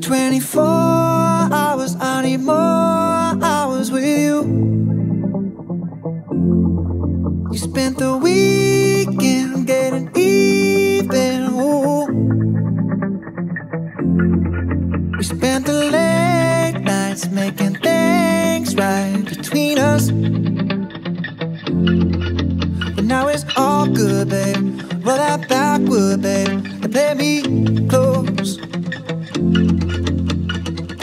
24 hours, I need more hours with you. You spent the weekend getting even. Ooh. We spent the late nights making things right between us. But now it's all good, babe. Roll that Backwood, babe, and play me close.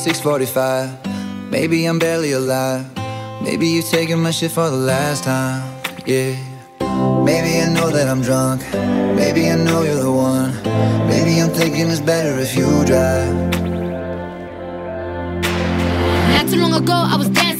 6:45. Maybe I'm barely alive. Maybe you taking my shit for the last time. Yeah. Maybe I know that I'm drunk. Maybe I know you're the one. Maybe I'm thinking it's better if you drive. Not too long ago, I was dancing